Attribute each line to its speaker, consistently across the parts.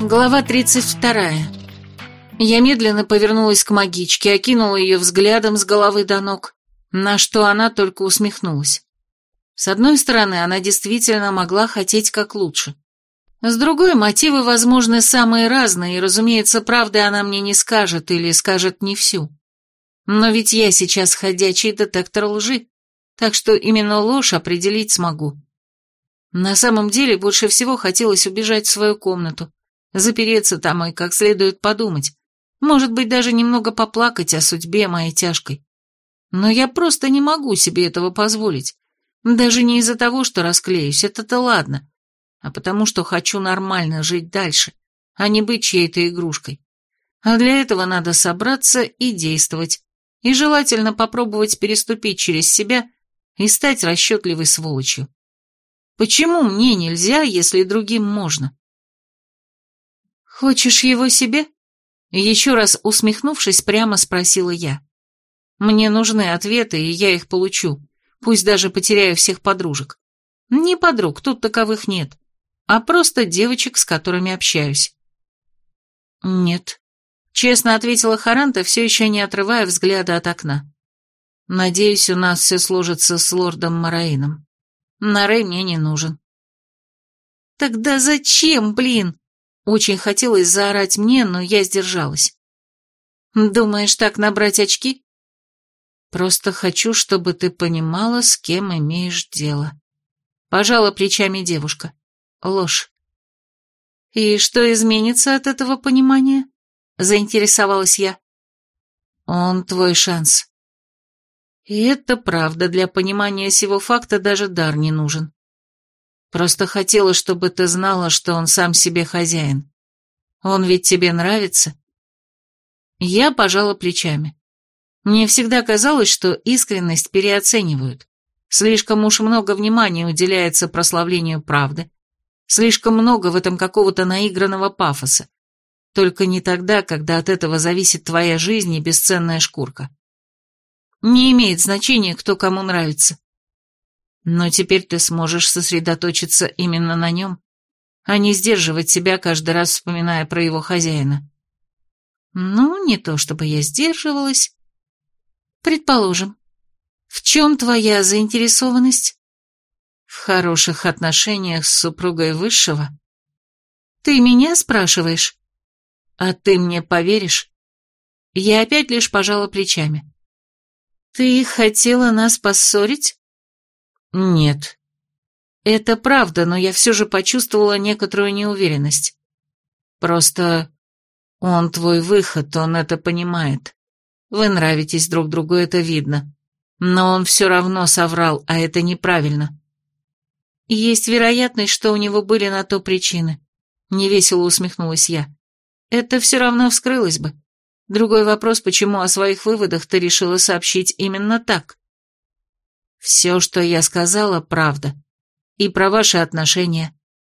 Speaker 1: Глава 32. Я медленно повернулась к магичке, окинула ее взглядом с головы до ног, на что она только усмехнулась. С одной стороны, она действительно могла хотеть как лучше. С другой, мотивы, возможны, самые разные, и, разумеется, правды она мне не скажет или скажет не всю. Но ведь я сейчас ходячий детектор лжи, так что именно ложь определить смогу. На самом деле, больше всего хотелось убежать в свою комнату, запереться там и как следует подумать, может быть, даже немного поплакать о судьбе моей тяжкой. Но я просто не могу себе этого позволить. Даже не из-за того, что расклеюсь, это-то ладно, а потому что хочу нормально жить дальше, а не быть чьей-то игрушкой. А для этого надо собраться и действовать, и желательно попробовать переступить через себя и стать расчетливой сволочью. Почему мне нельзя, если другим можно? «Хочешь его себе?» Еще раз усмехнувшись, прямо спросила я. «Мне нужны ответы, и я их получу, пусть даже потеряю всех подружек. Не подруг, тут таковых нет, а просто девочек, с которыми общаюсь». «Нет», — честно ответила Харанта, все еще не отрывая взгляда от окна. «Надеюсь, у нас все сложится с лордом Мараином. Нарей мне не нужен». «Тогда зачем, блин?» Очень хотелось заорать мне, но я сдержалась. «Думаешь, так набрать очки?» «Просто хочу, чтобы ты понимала, с кем имеешь дело». Пожала плечами девушка. Ложь. «И что изменится от этого понимания?» Заинтересовалась я. «Он твой шанс». И это правда, для понимания сего факта даже дар не нужен. Просто хотела, чтобы ты знала, что он сам себе хозяин. Он ведь тебе нравится?» Я пожала плечами. Мне всегда казалось, что искренность переоценивают. Слишком уж много внимания уделяется прославлению правды. Слишком много в этом какого-то наигранного пафоса. Только не тогда, когда от этого зависит твоя жизнь и бесценная шкурка. Не имеет значения, кто кому нравится. Но теперь ты сможешь сосредоточиться именно на нем, а не сдерживать себя каждый раз, вспоминая про его хозяина. Ну, не то чтобы я сдерживалась. Предположим. В чем твоя заинтересованность? В хороших отношениях с супругой высшего? Ты меня спрашиваешь? А ты мне поверишь? Я опять лишь пожала плечами. Ты хотела нас поссорить? «Нет». «Это правда, но я все же почувствовала некоторую неуверенность. Просто он твой выход, он это понимает. Вы нравитесь друг другу, это видно. Но он все равно соврал, а это неправильно». «Есть вероятность, что у него были на то причины», — невесело усмехнулась я. «Это все равно вскрылось бы. Другой вопрос, почему о своих выводах ты решила сообщить именно так?» Все, что я сказала, правда. И про ваши отношения,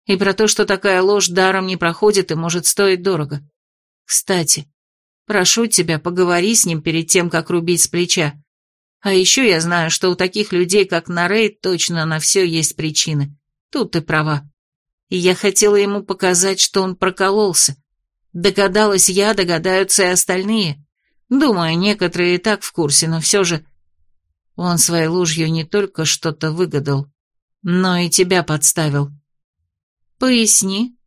Speaker 1: и про то, что такая ложь даром не проходит и может стоить дорого. Кстати, прошу тебя, поговори с ним перед тем, как рубить с плеча. А еще я знаю, что у таких людей, как Нарей, точно на все есть причины. Тут ты права. И я хотела ему показать, что он прокололся. Догадалась я, догадаются и остальные. Думаю, некоторые и так в курсе, но все же он своей ложью не только что-то выгадал, но и тебя подставил. Поясни.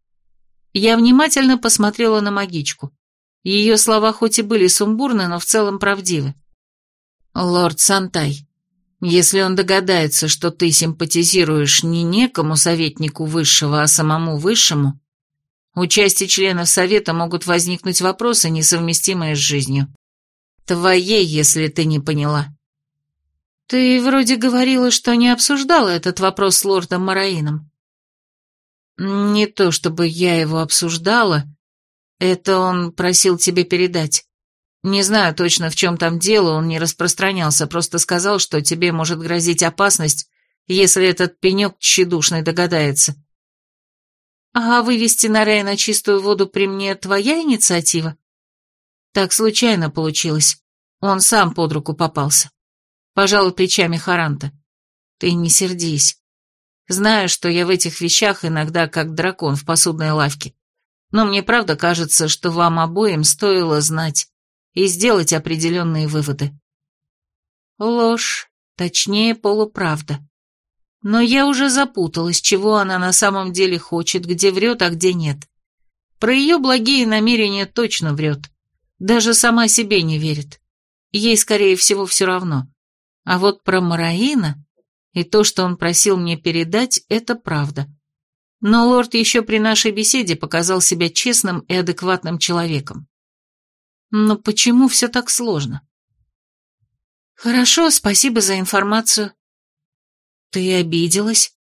Speaker 1: Я внимательно посмотрела на магичку. Ее слова хоть и были сумбурны, но в целом правдивы. Лорд Сантай, если он догадается, что ты симпатизируешь не некому советнику высшего, а самому высшему, у части членов совета могут возникнуть вопросы, несовместимые с жизнью. Твоей, если ты не поняла. «Ты вроде говорила, что не обсуждала этот вопрос с лордом Мараином». «Не то чтобы я его обсуждала. Это он просил тебе передать. Не знаю точно, в чем там дело, он не распространялся, просто сказал, что тебе может грозить опасность, если этот пенек тщедушный догадается». «А вывести Нарея на чистую воду при мне твоя инициатива?» «Так случайно получилось. Он сам под руку попался». Пожалуй, плечами Харанта. Ты не сердись. Знаю, что я в этих вещах иногда как дракон в посудной лавке. Но мне правда кажется, что вам обоим стоило знать и сделать определенные выводы. Ложь, точнее полуправда. Но я уже запуталась, чего она на самом деле хочет, где врет, а где нет. Про ее благие намерения точно врет. Даже сама себе не верит. Ей, скорее всего, все равно. А вот про Мараина и то, что он просил мне передать, это правда. Но лорд еще при нашей беседе показал себя честным и адекватным человеком. Но почему все так сложно? Хорошо, спасибо за информацию. Ты обиделась?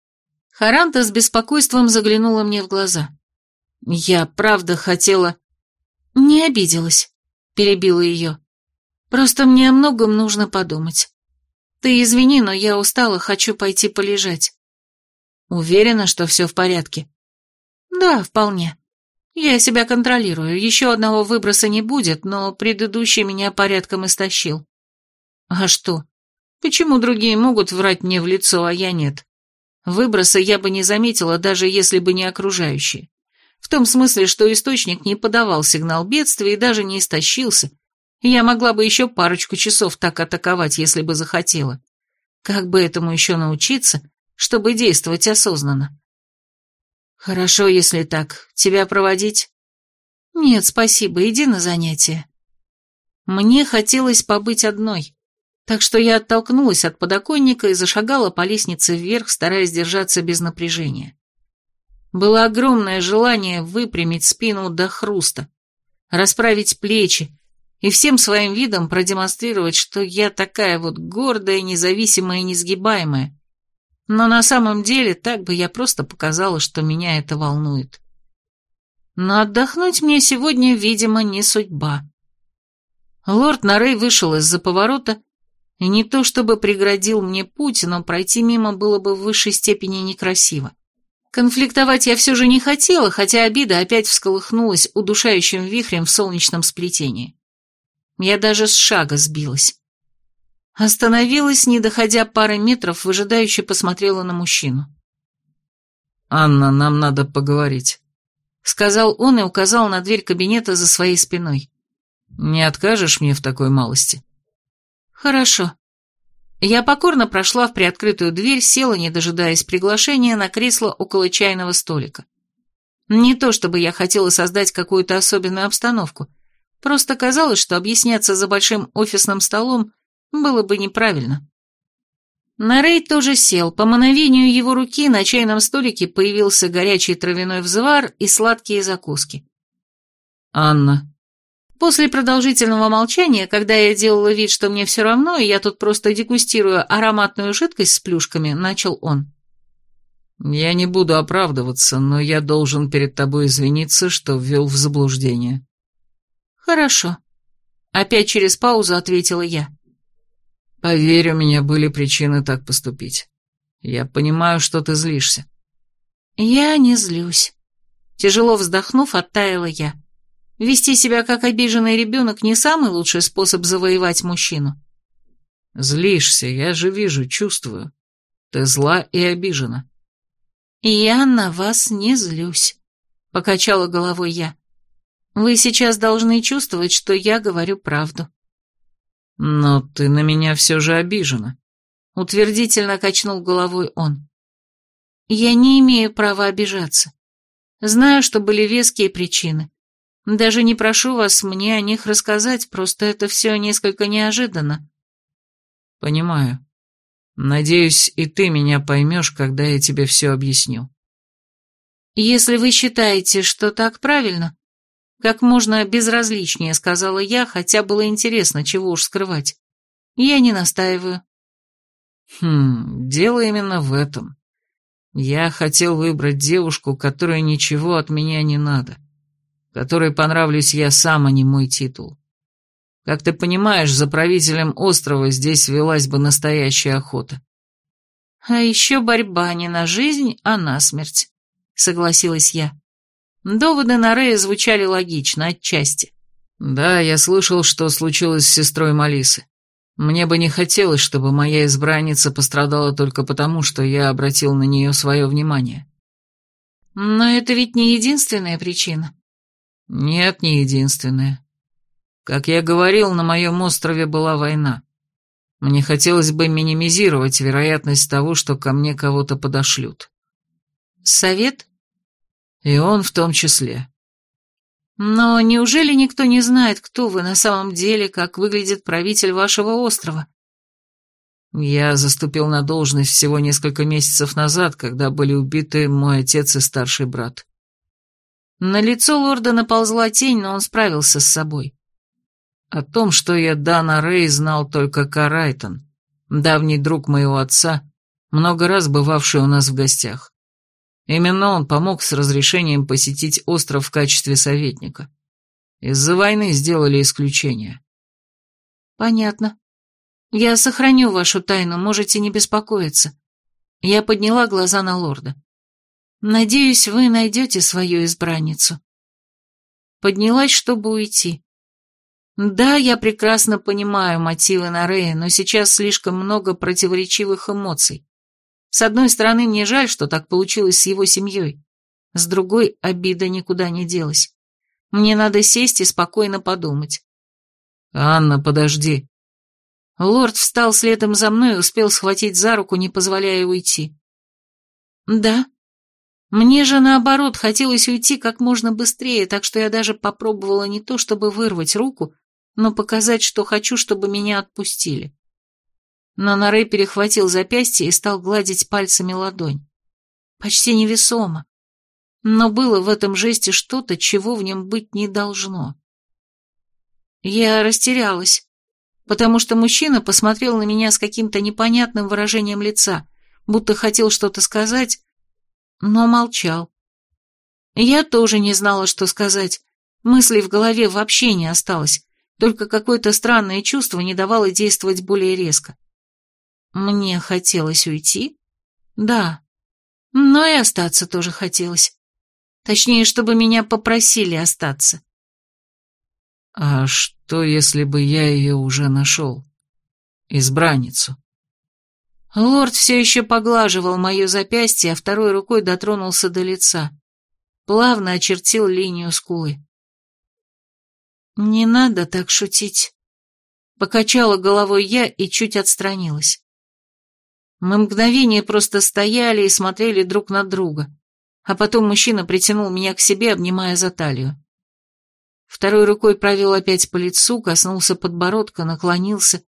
Speaker 1: Харанта с беспокойством заглянула мне в глаза. Я правда хотела... Не обиделась, перебила ее. Просто мне о многом нужно подумать. Ты извини, но я устала, хочу пойти полежать. Уверена, что все в порядке? Да, вполне. Я себя контролирую, еще одного выброса не будет, но предыдущий меня порядком истощил. А что? Почему другие могут врать мне в лицо, а я нет? Выброса я бы не заметила, даже если бы не окружающие. В том смысле, что источник не подавал сигнал бедствия и даже не истощился, я могла бы еще парочку часов так атаковать, если бы захотела. Как бы этому еще научиться, чтобы действовать осознанно? Хорошо, если так. Тебя проводить? Нет, спасибо, иди на занятия. Мне хотелось побыть одной, так что я оттолкнулась от подоконника и зашагала по лестнице вверх, стараясь держаться без напряжения. Было огромное желание выпрямить спину до хруста, расправить плечи, и всем своим видом продемонстрировать, что я такая вот гордая, независимая и несгибаемая. Но на самом деле так бы я просто показала, что меня это волнует. Но отдохнуть мне сегодня, видимо, не судьба. Лорд Нарей вышел из-за поворота, и не то чтобы преградил мне путь, но пройти мимо было бы в высшей степени некрасиво. Конфликтовать я все же не хотела, хотя обида опять всколыхнулась удушающим вихрем в солнечном сплетении. Я даже с шага сбилась. Остановилась, не доходя пары метров, выжидающе посмотрела на мужчину.
Speaker 2: «Анна, нам надо поговорить», —
Speaker 1: сказал он и указал на дверь кабинета за своей спиной.
Speaker 2: «Не откажешь мне в такой малости?»
Speaker 1: «Хорошо». Я покорно прошла в приоткрытую дверь, села, не дожидаясь приглашения, на кресло около чайного столика. Не то чтобы я хотела создать какую-то особенную обстановку, Просто казалось, что объясняться за большим офисным столом было бы неправильно. Нарей тоже сел. По мановению его руки на чайном столике появился горячий травяной взвар и сладкие закуски.
Speaker 2: «Анна».
Speaker 1: После продолжительного молчания, когда я делала вид, что мне все равно, и я тут просто дегустирую ароматную жидкость с плюшками, начал он.
Speaker 2: «Я не буду оправдываться, но я должен перед тобой извиниться, что ввел в заблуждение».
Speaker 1: «Хорошо». Опять через паузу ответила я.
Speaker 2: «Поверь, у меня были причины так поступить. Я понимаю, что ты злишься».
Speaker 1: «Я не злюсь». Тяжело вздохнув, оттаяла я. Вести себя как обиженный ребенок не самый лучший способ завоевать мужчину.
Speaker 2: Злишься, я же вижу, чувствую. Ты зла и обижена.
Speaker 1: Я на вас не злюсь, покачала головой я. Вы сейчас должны чувствовать, что я говорю правду.
Speaker 2: Но ты на меня все же обижена.
Speaker 1: Утвердительно качнул головой он. Я не имею права обижаться. Знаю, что были веские причины. Даже не прошу вас мне о них рассказать, просто это все несколько неожиданно.
Speaker 2: Понимаю. Надеюсь, и ты меня поймешь, когда я тебе все объясню.
Speaker 1: Если вы считаете, что так правильно, как можно безразличнее, сказала я, хотя было интересно, чего уж скрывать. Я не настаиваю.
Speaker 2: Хм, дело именно в этом. Я хотел выбрать девушку, которой ничего от меня не надо, которой понравлюсь я сам, а не мой титул. Как ты понимаешь, за правителем острова здесь велась бы настоящая охота.
Speaker 1: А еще борьба не на жизнь, а на смерть, согласилась я. Доводы Нарея звучали логично, отчасти.
Speaker 2: «Да, я слышал, что случилось с сестрой Малисы. Мне бы не хотелось, чтобы моя избранница пострадала только потому, что я обратил на нее свое внимание.
Speaker 1: Но это ведь не единственная причина.
Speaker 2: Нет, не единственная. Как я говорил, на моем острове была война. Мне хотелось бы минимизировать вероятность того, что ко мне кого-то подошлют.
Speaker 1: Совет?
Speaker 2: И он в том числе.
Speaker 1: Но неужели никто не знает, кто вы на самом деле, как выглядит правитель вашего острова?
Speaker 2: Я заступил на должность всего несколько месяцев назад, когда были убиты мой отец и старший брат.
Speaker 1: На лицо лорда наползла тень, но он справился с собой.
Speaker 2: О том, что я Дана Рэй, знал только Карайтон, давний друг моего отца, много раз бывавший у нас в гостях. Именно он помог с разрешением посетить остров в качестве советника. Из-за войны сделали исключение.
Speaker 1: Понятно. Я сохраню вашу тайну, можете не беспокоиться. Я подняла глаза на лорда. Надеюсь, вы найдете свою избранницу. Поднялась, чтобы уйти. Да, я прекрасно понимаю мотивы Нарея, но сейчас слишком много противоречивых эмоций. С одной стороны, мне жаль, что так получилось с его семьей. С другой, обида никуда не делась. Мне надо сесть и спокойно подумать.
Speaker 2: «Анна, подожди».
Speaker 1: Лорд встал следом за мной и успел схватить за руку, не позволяя уйти. «Да. Мне же, наоборот, хотелось уйти как можно быстрее, так что я даже попробовала не то, чтобы вырвать руку, но показать, что хочу, чтобы меня отпустили. Но Нарей перехватил запястье и стал гладить пальцами ладонь. Почти невесомо. Но было в этом жесте что-то, чего в нем быть не должно. Я растерялась, потому что мужчина посмотрел на меня с каким-то непонятным выражением лица, будто хотел что-то сказать, но молчал. Я тоже не знала, что сказать. Мыслей в голове вообще не осталось. Только какое-то странное чувство не давало действовать более резко. Мне хотелось уйти? Да. Но и остаться тоже хотелось. Точнее, чтобы меня попросили остаться.
Speaker 2: А что, если бы я ее уже нашел? Избранницу.
Speaker 1: Лорд все еще поглаживал мое запястье, а второй рукой дотронулся до лица. Плавно очертил линию скулы. «Не надо так шутить», — покачала головой я и чуть отстранилась. Мы мгновение просто стояли и смотрели друг на друга, а потом мужчина притянул меня к себе, обнимая за талию. Второй рукой провел опять по лицу, коснулся подбородка, наклонился.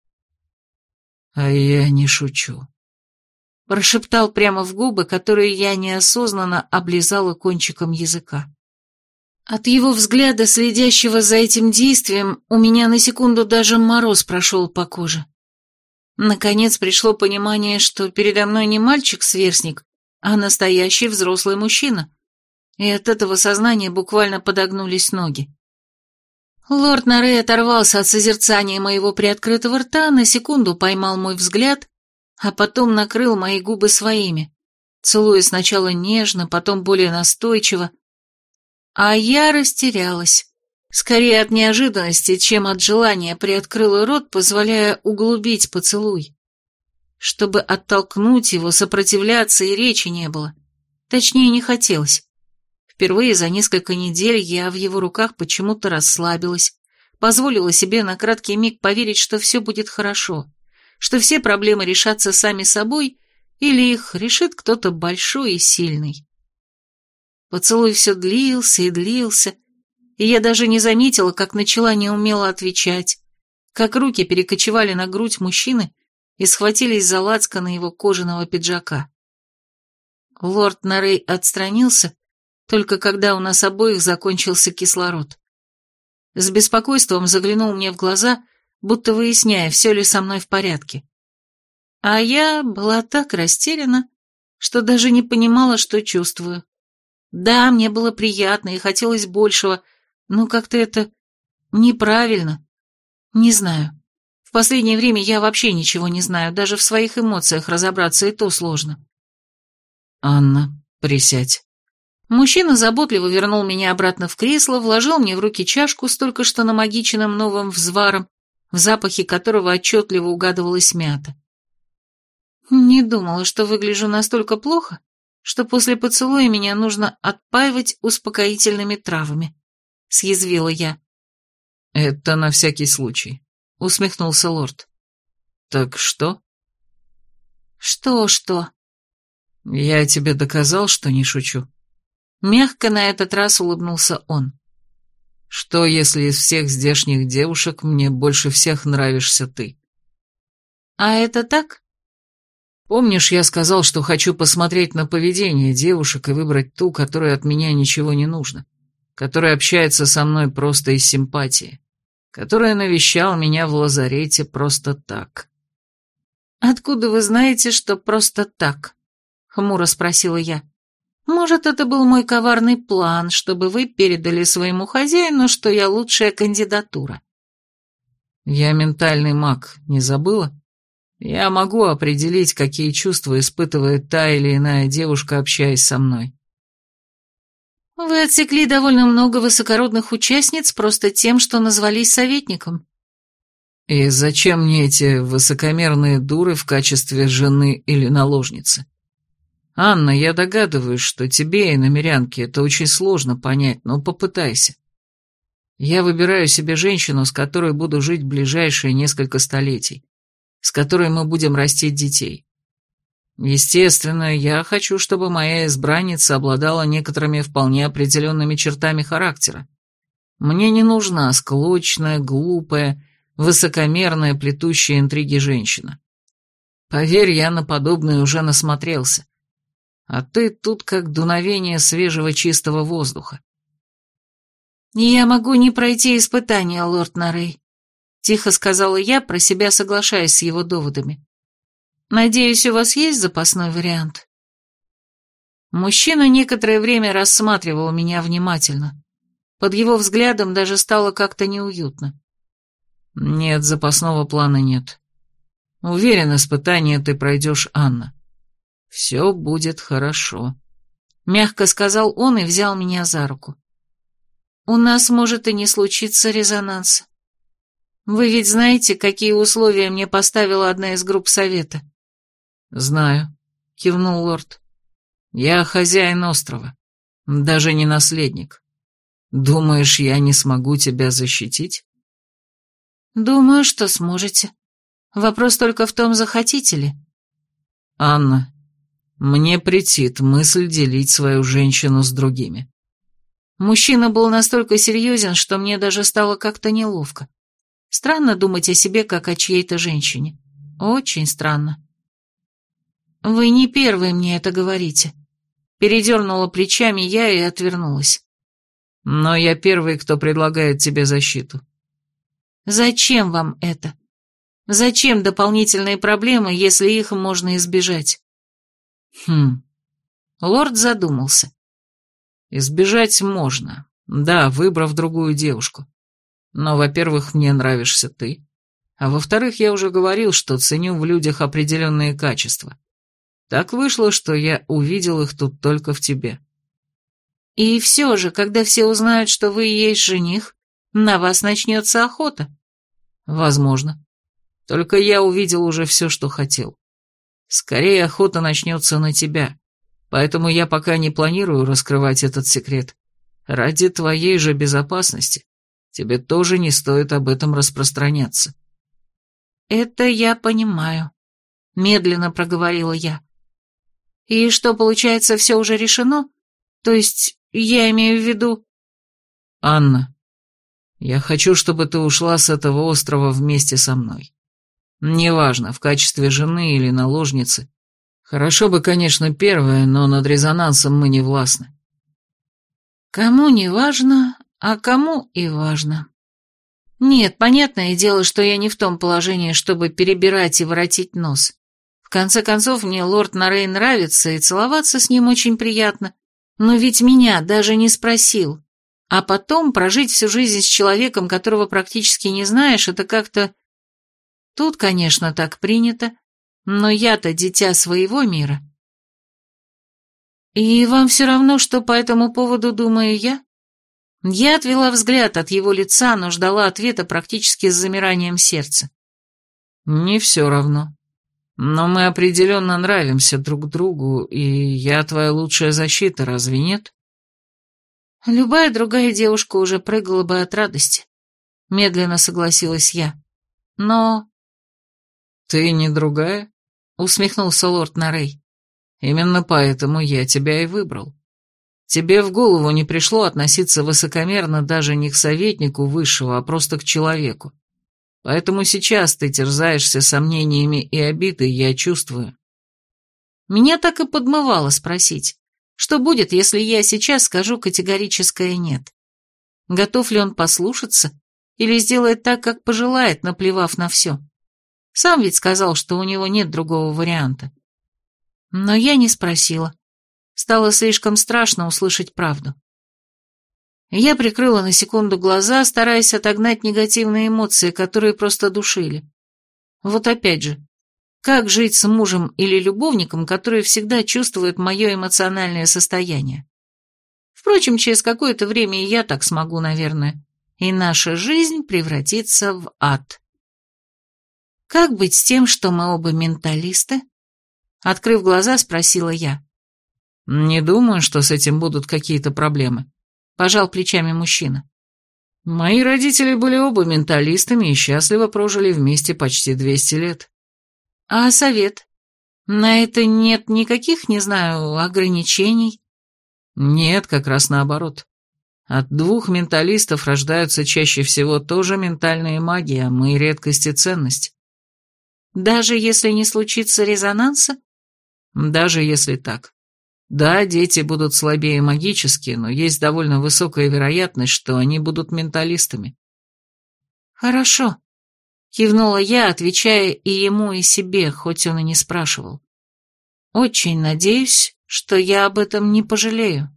Speaker 2: «А я не шучу», —
Speaker 1: прошептал прямо в губы, которые я неосознанно облизала кончиком языка. От его взгляда, следящего за этим действием, у меня на секунду даже мороз прошел по коже. Наконец пришло понимание, что передо мной не мальчик-сверстник, а настоящий взрослый мужчина. И от этого сознания буквально подогнулись ноги. Лорд Нарей оторвался от созерцания моего приоткрытого рта, на секунду поймал мой взгляд, а потом накрыл мои губы своими, целуя сначала нежно, потом более настойчиво, а я растерялась. Скорее от неожиданности, чем от желания приоткрыла рот, позволяя углубить поцелуй. Чтобы оттолкнуть его, сопротивляться и речи не было. Точнее, не хотелось. Впервые за несколько недель я в его руках почему-то расслабилась, позволила себе на краткий миг поверить, что все будет хорошо, что все проблемы решатся сами собой или их решит кто-то большой и сильный. Поцелуй все длился и длился, и я даже не заметила, как начала неумело отвечать, как руки перекочевали на грудь мужчины и схватились за лацканы его кожаного пиджака. Лорд Нарей отстранился, только когда у нас обоих закончился кислород. С беспокойством заглянул мне в глаза, будто выясняя, все ли со мной в порядке. А я была так растеряна, что даже не понимала, что чувствую. Да, мне было приятно и хотелось большего, но как-то это неправильно. Не знаю. В последнее время я вообще ничего не знаю, даже в своих эмоциях разобраться и то сложно.
Speaker 2: Анна, присядь.
Speaker 1: Мужчина заботливо вернул меня обратно в кресло, вложил мне в руки чашку с только что намагиченным новым взваром в запахе которого отчетливо угадывалась мята. Не думала, что выгляжу настолько плохо, что после поцелуя меня нужно отпаивать успокоительными травами, съязвила я.
Speaker 2: Это на всякий случай, усмехнулся лорд. Так что?
Speaker 1: Что-что?
Speaker 2: Я тебе доказал, что не шучу.
Speaker 1: Мягко на этот раз улыбнулся он.
Speaker 2: Что, если из всех здешних девушек мне больше всех нравишься ты?
Speaker 1: А это так?
Speaker 2: Помнишь, я сказал, что хочу посмотреть на поведение девушек и выбрать ту, которой от меня ничего не нужно, которая общается со мной просто из симпатии, которая навещала меня в лазарете просто так.
Speaker 1: «Откуда вы знаете, что просто так?» — хмуро спросила я. «Может, это был мой коварный план, чтобы вы передали своему хозяину, что я лучшая кандидатура?»
Speaker 2: «Я ментальный маг, не забыла?» Я могу определить, какие чувства испытывает та или иная девушка, общаясь со мной.
Speaker 1: Вы отсекли довольно много высокородных участниц просто тем, что назвались советником.
Speaker 2: И зачем мне эти высокомерные дуры в качестве жены или наложницы? Анна, я догадываюсь, что тебе и намерянке это очень сложно понять, но попытайся. Я выбираю себе женщину, с которой буду жить ближайшие несколько столетий с которой мы будем растить детей. Естественно, я хочу, чтобы моя избранница обладала некоторыми вполне определенными чертами характера. Мне не нужна склочная, глупая, высокомерная, плетущая интриги женщина. Поверь, я на подобное уже насмотрелся. А ты тут как дуновение свежего чистого воздуха.
Speaker 1: Я могу не пройти испытания, лорд Нарей. Тихо сказала я, про себя соглашаясь с его доводами. «Надеюсь, у вас есть запасной вариант?» Мужчина некоторое время рассматривал меня внимательно. Под его взглядом даже стало как-то неуютно.
Speaker 2: «Нет, запасного плана нет. Уверен, испытание ты пройдешь, Анна. Все будет хорошо», —
Speaker 1: мягко сказал он и взял меня за руку. «У нас может и не случиться резонанс. Вы ведь знаете, какие условия мне поставила одна из групп совета?
Speaker 2: Знаю, кивнул лорд. Я хозяин острова, даже не наследник. Думаешь, я не смогу тебя защитить?
Speaker 1: Думаю, что сможете. Вопрос только в том, захотите ли.
Speaker 2: Анна, мне претит мысль делить свою женщину с другими.
Speaker 1: Мужчина был настолько серьезен, что мне даже стало как-то неловко. Странно думать о себе, как о чьей-то женщине. Очень странно. Вы не первый мне это говорите. Передернула плечами я и отвернулась.
Speaker 2: Но я первый, кто предлагает тебе защиту.
Speaker 1: Зачем вам это? Зачем дополнительные проблемы, если их можно избежать?
Speaker 2: Хм.
Speaker 1: Лорд задумался.
Speaker 2: Избежать можно, да, выбрав другую девушку. Но, во-первых, мне нравишься ты, а во-вторых, я уже говорил, что ценю в людях определенные качества. Так вышло, что я увидел их тут только в тебе.
Speaker 1: И все же, когда все узнают, что вы и есть жених, на вас начнется охота.
Speaker 2: Возможно. Только я увидел уже все, что хотел. Скорее охота начнется на тебя, поэтому я пока не планирую раскрывать этот секрет. Ради твоей же безопасности Тебе тоже не стоит об этом распространяться».
Speaker 1: «Это я понимаю», — медленно проговорила я. «И что, получается, все уже решено? То есть, я имею в виду...»
Speaker 2: «Анна, я хочу, чтобы ты ушла с этого острова вместе со мной. Неважно, в качестве жены или наложницы. Хорошо бы, конечно, первое, но над резонансом мы не властны».
Speaker 1: «Кому не важно, а кому и важно. Нет, понятное дело, что я не в том положении, чтобы перебирать и воротить нос. В конце концов, мне лорд Нарей нравится, и целоваться с ним очень приятно. Но ведь меня даже не спросил. А потом прожить всю жизнь с человеком, которого практически не знаешь, это как-то... Тут, конечно, так принято, но я-то дитя своего мира. И вам все равно, что по этому поводу думаю я? Я отвела взгляд от его лица, но ждала ответа практически с замиранием сердца.
Speaker 2: «Не все равно. Но мы определенно нравимся друг другу, и я твоя лучшая защита, разве нет?»
Speaker 1: Любая другая девушка уже прыгала бы от радости. Медленно согласилась я. Но...
Speaker 2: «Ты не другая?» — усмехнулся лорд Нарей. «Именно поэтому я тебя и выбрал. Тебе в голову не пришло относиться высокомерно даже не к советнику высшего, а просто к человеку. Поэтому сейчас ты терзаешься сомнениями и обидой, я чувствую».
Speaker 1: Меня так и подмывало спросить, что будет, если я сейчас скажу категорическое «нет». Готов ли он послушаться или сделает так, как пожелает, наплевав на все? Сам ведь сказал, что у него нет другого варианта. Но я не спросила. Стало слишком страшно услышать правду. Я прикрыла на секунду глаза, стараясь отогнать негативные эмоции, которые просто душили. Вот опять же, как жить с мужем или любовником, который всегда чувствует мое эмоциональное состояние? Впрочем, через какое-то время и я так смогу, наверное, и наша жизнь превратится в ад. «Как быть с тем, что мы оба менталисты?» Открыв глаза, спросила я.
Speaker 2: «Не думаю, что с этим будут какие-то проблемы», — пожал плечами мужчина. «Мои родители были оба менталистами и счастливо прожили вместе почти 200 лет».
Speaker 1: «А совет? На это нет никаких, не знаю, ограничений?»
Speaker 2: «Нет, как раз наоборот. От двух менталистов рождаются чаще всего тоже ментальные маги, а мы редкость и ценность.
Speaker 1: Даже если не случится резонанса?
Speaker 2: Даже если так. Да, дети будут слабее магически, но есть довольно высокая вероятность, что они будут менталистами.
Speaker 1: Хорошо. Кивнула я, отвечая и ему, и себе, хоть он и не спрашивал. Очень надеюсь, что я об этом не пожалею.